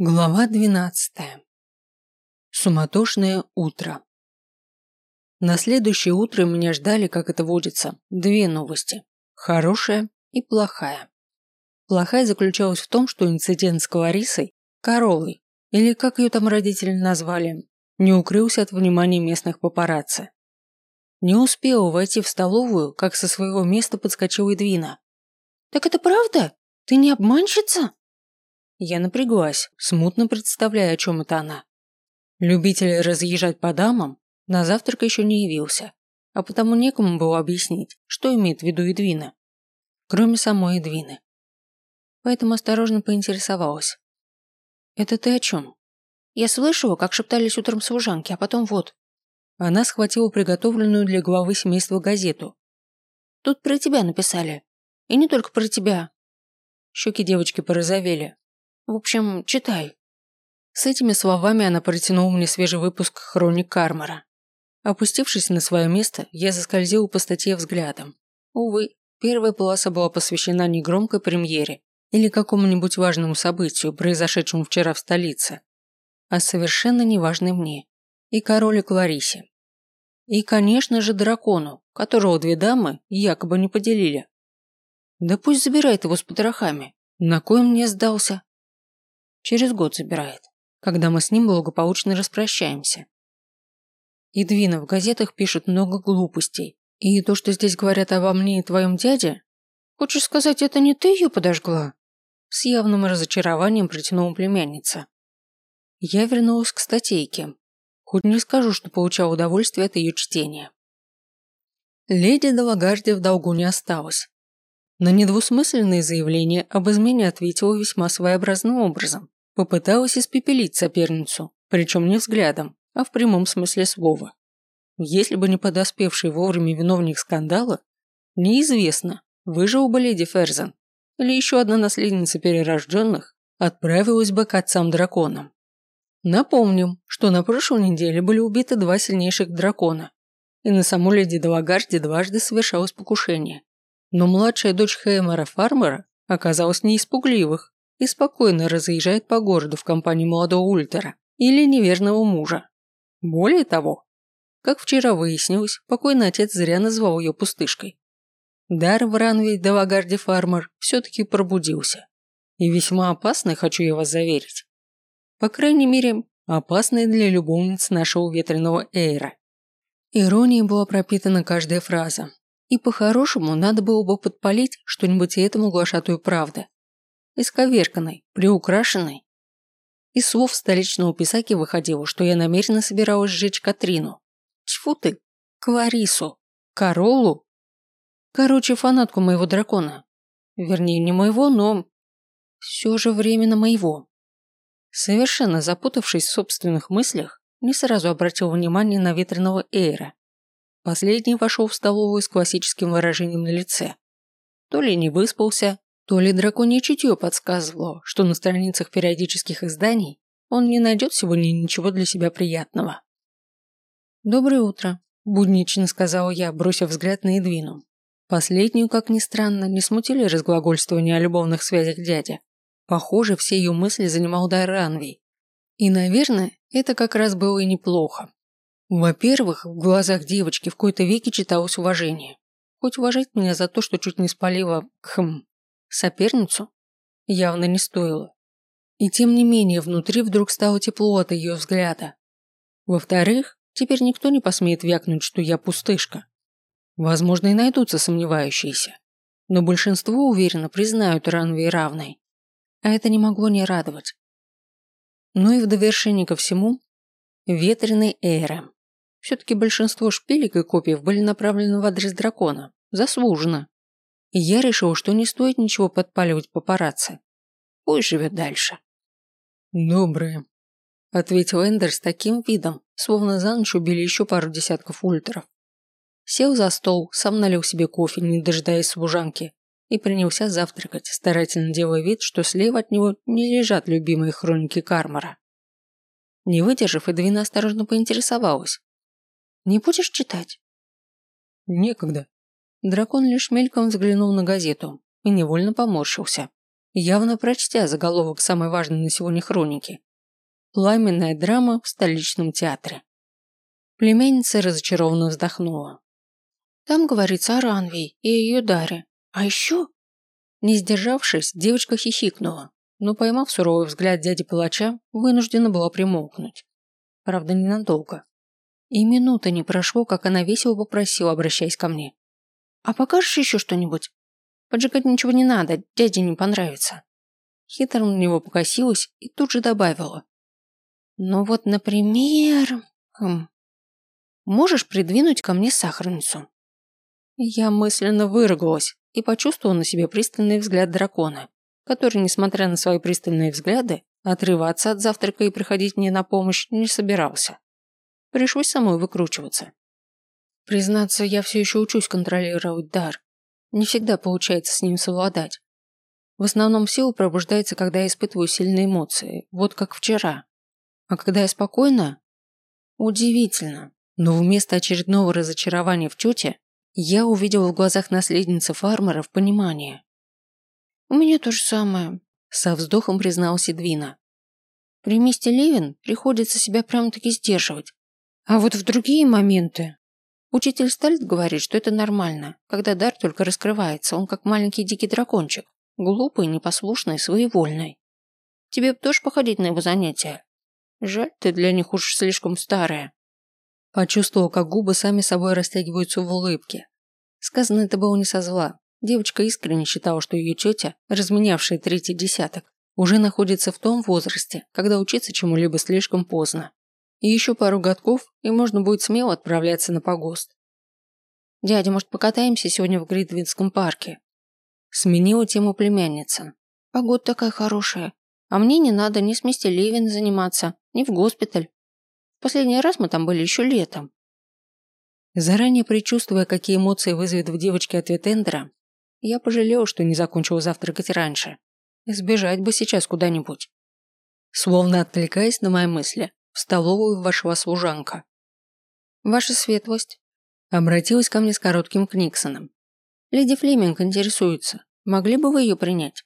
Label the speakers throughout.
Speaker 1: Глава двенадцатая. Суматошное утро. На следующее утро меня ждали, как это водится, две новости. Хорошая и плохая. Плохая заключалась в том, что инцидент с Кларисой, Королой, или как ее там родители назвали, не укрылся от внимания местных папарацци. Не успела войти в столовую, как со своего места подскочила Эдвина. «Так это правда? Ты не обманщица?» Я напряглась, смутно представляя, о чем это она. Любитель разъезжать по дамам на завтрак еще не явился, а потому некому было объяснить, что имеет в виду Эдвина, кроме самой Эдвины. Поэтому осторожно поинтересовалась. «Это ты о чем?» Я слышала, как шептались утром служанки, а потом вот. Она схватила приготовленную для главы семейства газету. «Тут про тебя написали. И не только про тебя». Щеки девочки порозовели, в общем, читай». С этими словами она протянула мне свежий выпуск «Хроник Кармара». Опустившись на свое место, я заскользил по статье взглядом. Увы, первая полоса была посвящена не громкой премьере или какому-нибудь важному событию, произошедшему вчера в столице, а совершенно неважной мне и короле Кларисе. И, конечно же, дракону, которого две дамы якобы не поделили. Да пусть забирает его с потрохами. На кой мне сдался? Через год забирает, когда мы с ним благополучно распрощаемся. И Двина в газетах пишут много глупостей. И то, что здесь говорят обо мне и твоем дяде... Хочешь сказать, это не ты ее подожгла? С явным разочарованием протянула племянница. Я вернулась к статейке. Хоть не скажу, что получал удовольствие от ее чтения. Леди Далагарди в долгу не осталась. На недвусмысленные заявления об измене ответила весьма своеобразным образом. Попыталась испепелить соперницу, причем не взглядом, а в прямом смысле слова. Если бы не подоспевший вовремя виновник скандала, неизвестно, выжил бы леди Ферзен или еще одна наследница перерожденных отправилась бы к отцам-драконам. Напомним, что на прошлой неделе были убиты два сильнейших дракона, и на саму леди Далагарде дважды совершалось покушение. Но младшая дочь Хеймера Фармера оказалась не испугливых и спокойно разъезжает по городу в компании молодого Ультера или неверного мужа. Более того, как вчера выяснилось, покойный отец зря назвал ее пустышкой. Дар в Ранвей Давагарде Фармер все-таки пробудился. И весьма опасный, хочу я вас заверить. По крайней мере, опасный для любовниц нашего ветреного Эйра. Иронией была пропитана каждая фраза, и по-хорошему надо было бы подпалить что-нибудь этому глашатую правды. Исковерканной, приукрашенной. Из слов столичного писаки выходило, что я намеренно собиралась сжечь Катрину. Тьфу ты, Кларису, Королу. Короче, фанатку моего дракона. Вернее, не моего, но... Все же временно моего. Совершенно запутавшись в собственных мыслях, не сразу обратил внимание на ветреного Эйра, Последний вошел в столовую с классическим выражением на лице. То ли не выспался, то ли драконье чутье подсказывало, что на страницах периодических изданий он не найдет сегодня ничего для себя приятного. «Доброе утро», – буднично сказала я, бросив взгляд на Эдвину. Последнюю, как ни странно, не смутили разглагольствования о любовных связях дяди. Похоже, все ее мысли занимал Дар Ранвей. И, наверное, это как раз было и неплохо. Во-первых, в глазах девочки в кои-то веки читалось уважение. Хоть уважать меня за то, что чуть не спалила, хм, соперницу, явно не стоило. И тем не менее, внутри вдруг стало тепло от ее взгляда. Во-вторых, теперь никто не посмеет вякнуть, что я пустышка. Возможно, и найдутся сомневающиеся. Но большинство уверенно признают Ранвей равной. А это не могло не радовать. Ну и в довершение ко всему, ветреный Эйрем. Все-таки большинство шпилек и копьев были направлены в адрес дракона. Заслуженно. И я решил, что не стоит ничего подпаливать папарацци. Пусть живет дальше. «Доброе», – ответил Эндер с таким видом, словно за ночь убили еще пару десятков ультров. Сел за стол, сам налил себе кофе, не дожидаясь служанки, и принялся завтракать, старательно делая вид, что слева от него не лежат любимые хроники Кармара. Не выдержав, Эдвина осторожно поинтересовалась. Не будешь читать?»
Speaker 2: «Некогда».
Speaker 1: Дракон лишь мельком взглянул на газету и невольно поморщился. явно прочтя заголовок самой важной на сегодня хроники. Пламенная драма в столичном театре. Племянница разочарованно вздохнула. Там говорится о Ранвей и ее даре. А еще... Не сдержавшись, девочка хихикнула, но, поймав суровый взгляд дяди палача, вынуждена была примолкнуть. Правда, ненадолго. И минуты не прошло, как она весело попросила, обращаясь ко мне. «А покажешь еще что-нибудь? Поджигать ничего не надо, дяде не понравится». Хитро на него покосилась и тут же добавила. «Ну вот, например... Хм, можешь придвинуть ко мне сахарницу?» Я мысленно выругалась и почувствовала на себе пристальный взгляд дракона, который, несмотря на свои пристальные взгляды, отрываться от завтрака и приходить мне на помощь не собирался. Пришлось самой выкручиваться. Признаться, я все еще учусь контролировать дар. Не всегда получается с ним совладать. В основном сила пробуждается, когда я испытываю сильные эмоции, вот как вчера. А когда я спокойна? Удивительно. Но вместо очередного разочарования в тете, я увидел в глазах наследницы фармеров понимание. «У меня то же самое», – со вздохом призналась Эдвина. «При мисте Левин приходится себя прямо-таки сдерживать. А вот в другие моменты...» Учитель Стальт говорит, что это нормально, когда дар только раскрывается, он как маленький дикий дракончик, глупый, непослушный, своевольный. Тебе бы тоже походить на его занятия. Жаль, ты для них уж слишком старая. Почувствовал, как губы сами собой растягиваются в улыбке. Сказано это было не со зла. Девочка искренне считала, что ее тетя, разменявшая третий десяток, уже находится в том возрасте, когда учиться чему-либо слишком поздно. И еще пару годков, и можно будет смело отправляться на погост. «Дядя, может, покатаемся сегодня в Гридвинском парке?» Сменила тему племянница. «Погода такая хорошая. А мне не надо ни с мистер Левин заниматься, ни в госпиталь. Последний раз мы там были еще летом. Заранее предчувствуя, какие эмоции вызовет в девочке ответ Эндера, я пожалел, что не закончил завтракать раньше. Сбежать бы сейчас куда-нибудь. Словно отвлекаясь на мои мысли, в столовую вошла служанка. «Ваша светлость», – обратилась ко мне с коротким книксоном. «Леди Флеминг интересуется. Могли бы вы ее принять?»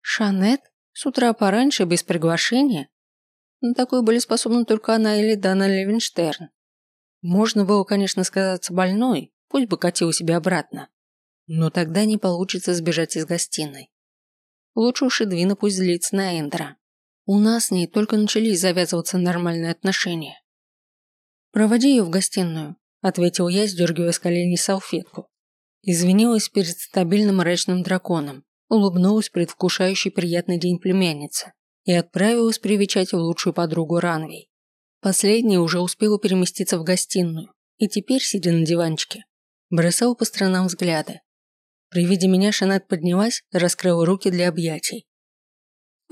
Speaker 1: «Шанет? С утра пораньше, без приглашения?» На такое были способны только она или Дана Левенштерн. Можно было, конечно, сказаться больной, пусть бы катил себя обратно. Но тогда не получится сбежать из гостиной. Лучше уж Эдвина пусть злится на Эндера. У нас с ней только начались завязываться нормальные отношения. «Проводи ее в гостиную», – ответил я, сдергивая с коленей салфетку. Извинилась перед стабильным мрачным драконом, улыбнулась предвкушающий приятный день племянницы и отправилась привечать лучшую подругу Ранвей. Последняя уже успела переместиться в гостиную и теперь, сидя на диванчике, бросала по сторонам взгляды. При виде меня Шанет поднялась, раскрыла руки для объятий.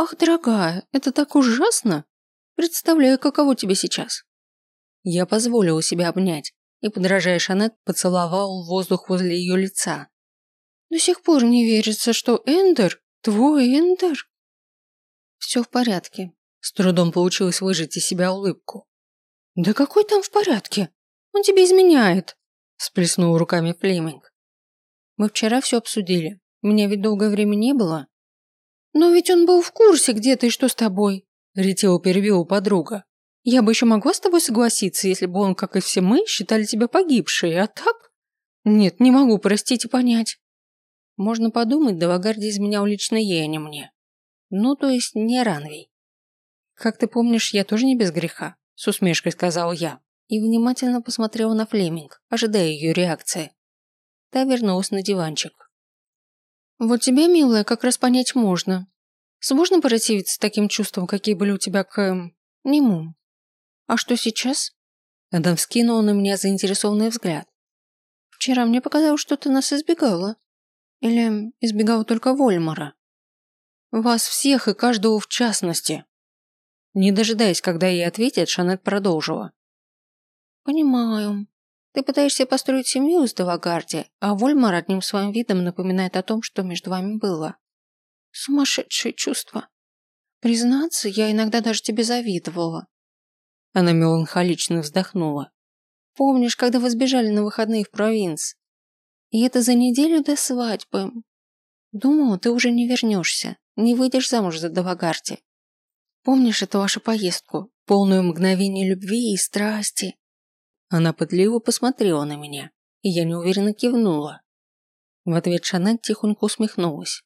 Speaker 1: «Ах, дорогая, это так ужасно! Представляю, каково тебе сейчас!» Я позволила себя обнять и, подражая Шанет, поцеловал воздух возле ее лица. «До сих пор не верится, что Эндер, твой Эндер, «Все в порядке». С трудом получилось выжать из себя улыбку. «Да какой там в порядке? Он тебе изменяет!» Сплеснул руками Флеминг. «Мы вчера все обсудили. Меня ведь долгое время не было». «Но ведь он был в курсе, где ты и что с тобой», Ретео перебила подруга. «Я бы еще могла с тобой согласиться, если бы он, как и все мы, считали тебя погибшей, а так...» «Нет, не могу простить и понять». Можно подумать, Давагарди изменял лично ей, а не мне. Ну, то есть не Ранвей. Как ты помнишь, я тоже не без греха, с усмешкой сказал я и внимательно посмотрел на Флеминг, ожидая ее реакции. Та вернулась на диванчик. Вот тебя, милая, как раз понять можно. Сложно противиться таким чувствам, какие были у тебя к... Эм, нему. А что сейчас? Адам вскинул на меня заинтересованный взгляд. Вчера мне показалось, что ты нас избегала. Или избегала только Вольмара. Вас всех и каждого в частности. Не дожидаясь, когда ей ответят, Шанет продолжила. Понимаю. Ты пытаешься построить семью из Далагарди, а Вольмар одним своим видом напоминает о том, что между вами было. Сумасшедшее чувство. Признаться, я иногда даже тебе завидовала. Она меланхолично вздохнула. Помнишь, когда вы сбежали на выходные в провинц? И это за неделю до свадьбы. Думала, ты уже не вернешься. Не выйдешь замуж за Далагарди. Помнишь эту вашу поездку, полную мгновение любви и страсти?» Она пытливо посмотрела на меня, и я неуверенно кивнула. В ответ Шанель тихонько усмехнулась.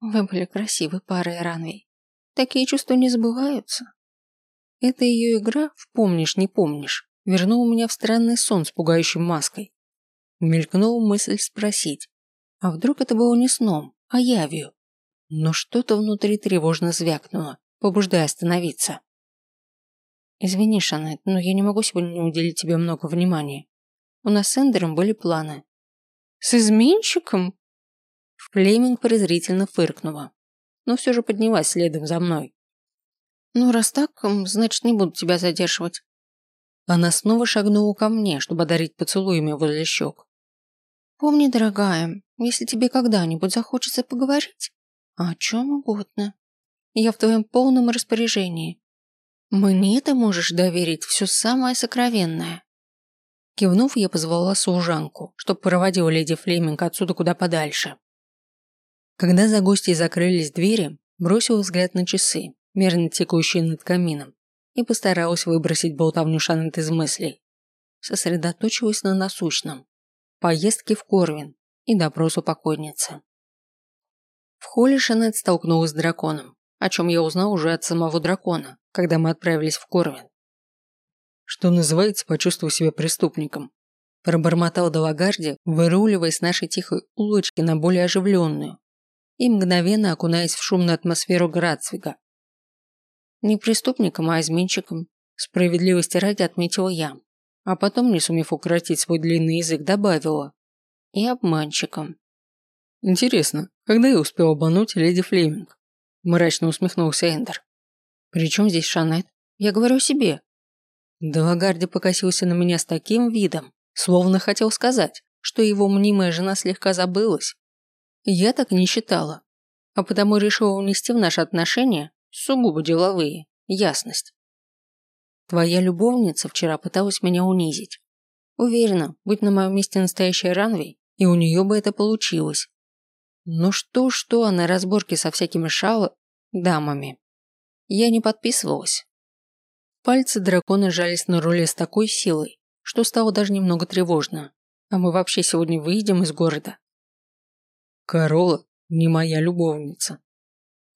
Speaker 1: «Вы были красивой парой, Ранвей. Такие чувства не забываются». Эта ее игра в «помнишь, не помнишь» вернула меня в странный сон с пугающей маской. Мелькнула мысль спросить, а вдруг это было не сном, а явью? Но что-то внутри тревожно звякнуло, побуждая остановиться. «Извини, Шанет, но я не могу сегодня уделить тебе много внимания. У нас с Эндером были планы». «С изменщиком?» Флеминг презрительно фыркнула, но все же поднялась следом за мной. «Ну, раз так, значит, не буду тебя задерживать». Она снова шагнула ко мне, чтобы одарить поцелуями возле щек. «Помни, дорогая, если тебе когда-нибудь захочется поговорить, о чем угодно, я в твоем полном распоряжении. Мне ты можешь доверить все самое сокровенное». Кивнув, я позвала служанку, чтобы проводила леди Флеминг отсюда куда подальше. Когда за гостьей закрылись двери, бросил взгляд на часы, мерно текущие над камином, и постаралась выбросить болтовню Шанет из мыслей. Сосредоточилась на насущном поездке в Корвин и допросу покойницы. В холле Шанет столкнулась с драконом, о чем я узнал уже от самого дракона, когда мы отправились в Корвин.
Speaker 2: Что называется, почувствовал себя преступником.
Speaker 1: Пробормотал Далагарди, выруливая с нашей тихой улочки на более оживленную и мгновенно окунаясь в шумную атмосферу Грацвига. Не преступником, а изменщиком, справедливости ради отметила я, а потом, не сумев укоротить свой длинный язык, добавила. И обманщиком.
Speaker 2: Интересно, когда я успел обмануть леди Флеминг? Мрачно усмехнулся Эндер.
Speaker 1: При чем здесь Шанет? Я говорю себе. Далагарди покосился на меня с таким видом, словно хотел сказать, что его мнимая жена слегка забылась. Я так не считала, а потому решила унести в наши отношения сугубо деловые, ясность. Твоя любовница вчера пыталась меня унизить. Уверена, будь на моем месте настоящая Ранви, и у нее бы это получилось. Но что-что, а на разборке со всякими шало дамами. Я не подписывалась. Пальцы дракона жались на руле с такой силой, что стало даже немного тревожно. А мы вообще сегодня выйдем из города?
Speaker 2: Корола не моя любовница.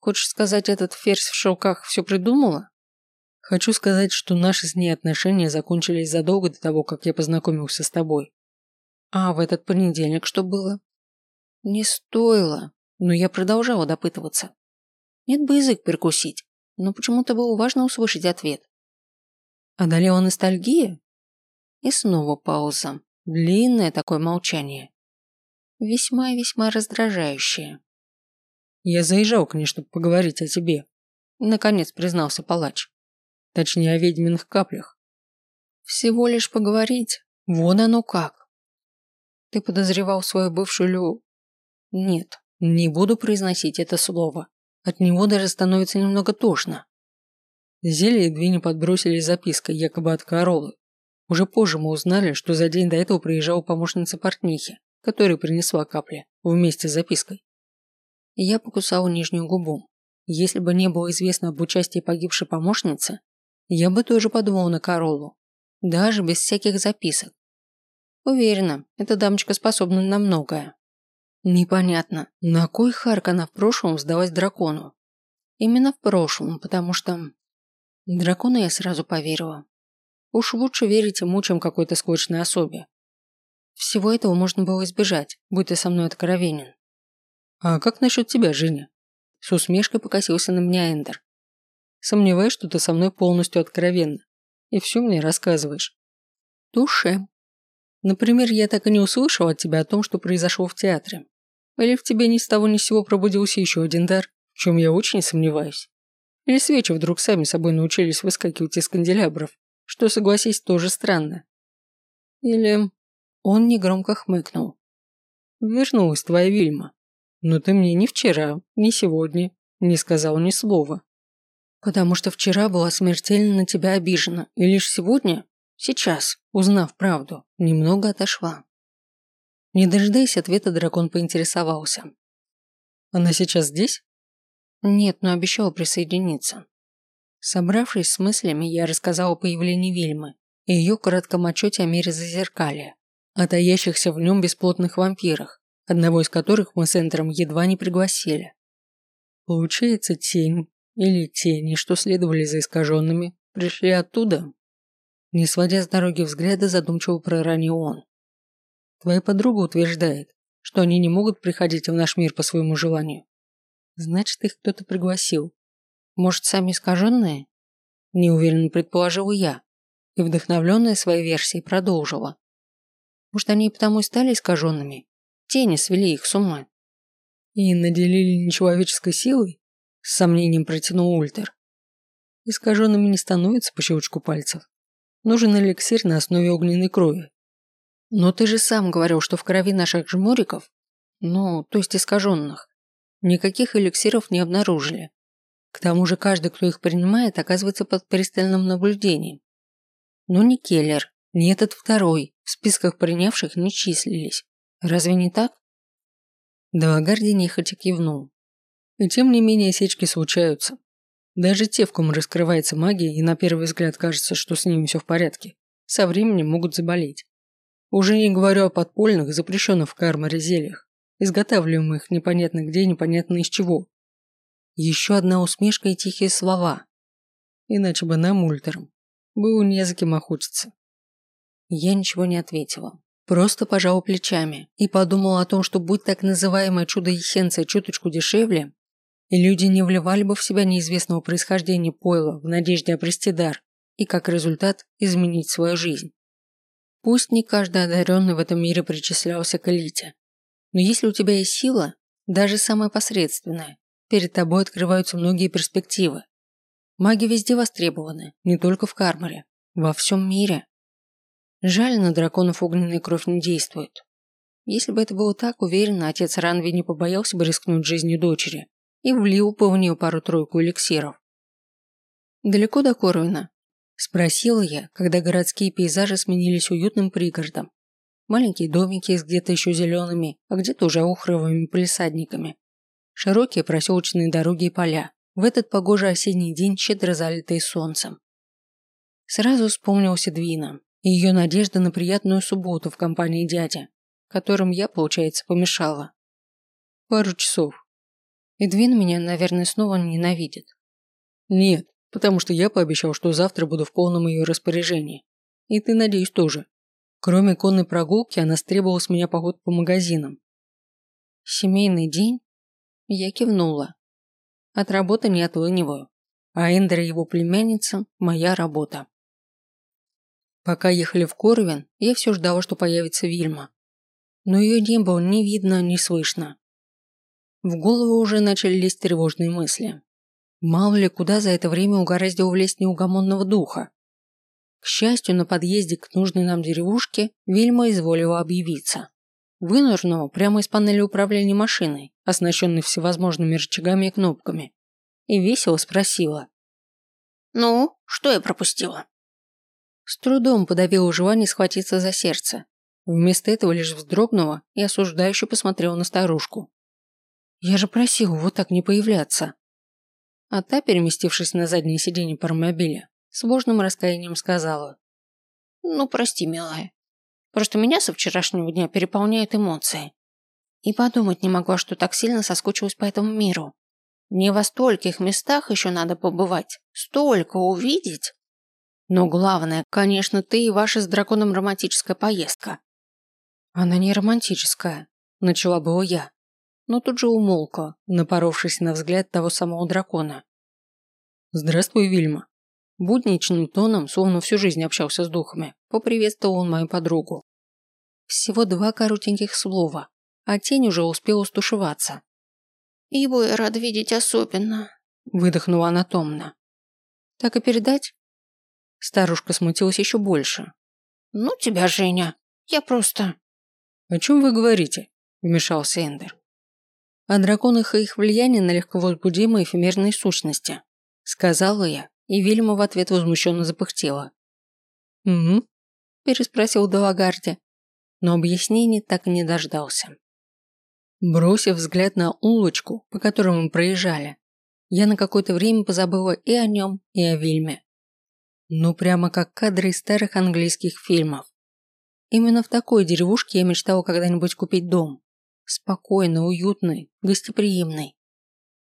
Speaker 1: Хочешь сказать, этот ферзь в шелках все придумала?
Speaker 2: Хочу сказать, что наши с ней отношения закончились задолго до того, как я познакомился с тобой.
Speaker 1: А в этот понедельник что было? Не стоило, но я продолжала допытываться. Нет бы язык перекусить, но почему-то было важно услышать ответ. Одолела ностальгия? И снова пауза. Длинное такое молчание. Весьма и весьма раздражающее.
Speaker 2: Я заезжал к ней, чтобы поговорить о тебе.
Speaker 1: Наконец признался палач.
Speaker 2: Точнее, о ведьминых каплях.
Speaker 1: Всего лишь поговорить. Вон оно как. Ты подозревал свою бывшую Лю... Нет, не буду произносить это слово. От него даже становится немного тошно.
Speaker 2: Зелье Двине подбросили запиской, якобы от Королы. Уже позже мы узнали, что за день до этого приезжала помощница портнихи, которая принесла капли, вместе с запиской.
Speaker 1: Я покусал нижнюю губу. Если бы не было известно об участии погибшей помощницы, я бы тоже подумал на Королу. Даже без всяких записок. Уверена, эта дамочка способна на многое. Непонятно, на кой Харк она в прошлом сдалась дракону? Именно в прошлом, потому что... Дракону я сразу поверила. Уж лучше верить ему, чем какой-то склочной особе. Всего этого можно было избежать, будь ты со мной откровенен.
Speaker 2: А как насчет тебя, Женя? С усмешкой покосился на меня Эндер. Сомневаюсь, что ты со мной полностью откровенна. И все мне рассказываешь.
Speaker 1: Душе.
Speaker 2: Например, я так и не услышал от тебя о том, что произошло в театре. Или в тебе ни с того ни с сего пробудился еще один дар, в чем я очень сомневаюсь. Или свечи вдруг сами собой научились выскакивать из канделябров, что, согласись, тоже странно. Или... Он негромко хмыкнул. Вернулась твоя Вильма. Но ты мне ни вчера, ни сегодня не сказал ни слова.
Speaker 1: Потому что вчера была смертельно на тебя обижена, и лишь сегодня, сейчас, узнав правду, немного отошла. Не дожидаясь ответа, дракон поинтересовался.
Speaker 2: Она сейчас здесь?
Speaker 1: Нет, но обещал присоединиться. Собравшись с мыслями, я рассказал о появлении Вильмы и ее коротком отчете о мире зазеркалья, о таящихся в нем бесплотных вампирах, одного из которых мы с Энтером едва не пригласили. Получается, тень или тени, что следовали за искаженными, пришли оттуда? Не сводя с дороги взгляда, задумчиво проронил он. Твоя подруга утверждает, что они не могут приходить в наш мир по своему желанию. Значит, их кто-то пригласил. Может, сами искаженные? Неуверенно предположила я и, вдохновленная своей версией, продолжила. Может, они и потому и стали искаженными? Тени свели их с ума. И наделили нечеловеческой силой? С сомнением протянул Ультер. Искаженными не становятся по щелчку пальцев. Нужен эликсир на основе огненной крови. Но ты же сам говорил, что в крови наших жмуриков, ну, то есть искаженных, никаких эликсиров не обнаружили. К тому же каждый, кто их принимает, оказывается под пристальным наблюдением. Но ни Келлер, ни этот второй в списках принявших не числились. Разве не так? Далагарди нехотя кивнул. И тем не менее сечки случаются. Даже те, в ком раскрывается магия, и на первый взгляд кажется, что с ними все в порядке, со временем могут заболеть. Уже не говорю о подпольных, запрещенных в кармаре зельях, изготавливаемых непонятно где, непонятно из чего. Еще одна усмешка и тихие слова. Иначе бы нам, ультерам, было не за кем охотиться. Я ничего не ответила. Просто пожала плечами и подумала о том, что будь так называемая чудо-эссенция чуточку дешевле, и люди не вливали бы в себя неизвестного происхождения пойла в надежде обрести дар и, как результат, изменить свою жизнь. Пусть не каждый одаренный в этом мире причислялся к элите, но если у тебя есть сила, даже самая посредственная, перед тобой открываются многие перспективы. Маги везде востребованы, не только в Кармаре, во всем мире. Жаль, на драконов огненная кровь не действует. Если бы это было так, уверенно, отец Ранви не побоялся бы рискнуть жизнью дочери и влил бы в нее пару-тройку эликсиров. «Далеко до Корвина?» – спросила я, когда городские пейзажи сменились уютным пригородом. Маленькие домики с где-то еще зелеными, а где-то уже охровыми полисадниками. Широкие проселочные дороги и поля, в этот погожий осенний день щедро залитые солнцем. Сразу вспомнился Двина, и ее надежда на приятную субботу в компании дяди, которым я, получается, помешала. Пару часов. Эдвин меня, наверное, снова ненавидит. Нет, потому что я пообещал, что завтра буду в полном ее распоряжении. И ты, надеюсь, тоже. Кроме конной прогулки, она стребовала с меня поход по магазинам. Семейный день? Я кивнула. От работы не отлыниваю. А Эндер и его племянница – моя работа. Пока ехали в Корвин, я все ждала, что появится Вильма. Но ее не было ни видно, ни слышно. В голову уже начали лезть тревожные мысли. Мало ли, куда за это время угораздило влезть неугомонного духа. К счастью, на подъезде к нужной нам деревушке Вильма изволила объявиться. Вынурнула прямо из панели управления машиной, оснащенной всевозможными рычагами и кнопками, и весело спросила.
Speaker 3: «Ну, что я пропустила?»
Speaker 1: С трудом подавила желание схватиться за сердце. Вместо этого лишь вздрогнула и осуждающе посмотрела на старушку. «Я же просила вот так не появляться». А та, переместившись на заднее сиденье паромобиля, с ложным раскаянием сказала.
Speaker 3: «Ну, прости, милая. Просто меня со вчерашнего дня переполняют эмоции. И подумать не могла, что так сильно соскучилась по этому миру. Не во стольких местах еще надо побывать, столько увидеть. Но главное, конечно, ты и ваша с драконом романтическая поездка.
Speaker 1: Она не романтическая, начала было я, но тут же умолкла, напоровшись на взгляд того самого дракона. Здравствуй, Вильма. Будничным тоном, словно всю жизнь общался с духами, поприветствовал он мою подругу. Всего два коротеньких слова, а тень уже успела стушеваться.
Speaker 3: «Его я рад видеть особенно», –
Speaker 1: выдохнула она томно. «Так и передать?» Старушка смутилась еще больше.
Speaker 3: «Ну тебя, Женя, я просто...»
Speaker 1: «О чем вы говорите?» – вмешался Эндер. «О драконах и их влиянии на легковозбудимые эфемерные сущности», – сказала я, и Вильма в ответ возмущенно запыхтела. «Угу», – переспросил Далагарди, но объяснений так и не дождался. Бросив взгляд на улочку, по которой мы проезжали, я на какое-то время позабыла и о нем, и о Вильме. Ну прямо как кадры из старых английских фильмов. Именно в такой деревушке я мечтала когда-нибудь купить дом. Спокойный, уютный, гостеприимный.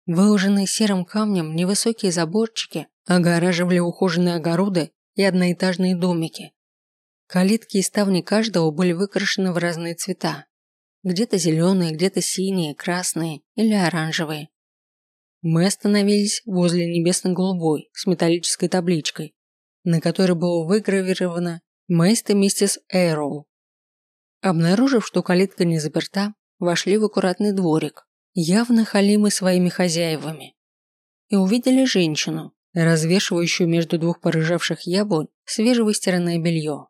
Speaker 1: Выложенные серым камнем невысокие заборчики огораживали ухоженные огороды и одноэтажные домики. Калитки и ставни каждого были выкрашены в разные цвета. Где-то зеленые, где-то синие, красные или оранжевые. Мы остановились возле небесно-голубой с металлической табличкой, на которой было выгравировано «Мэйст и миссис Эйроу». Обнаружив, что калитка не заперта, вошли в аккуратный дворик, явно халимы своими хозяевами, и увидели женщину, развешивающую между двух порыжавших яблонь свежевыстиранное белье.